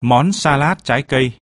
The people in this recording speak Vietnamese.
Món salad trái cây.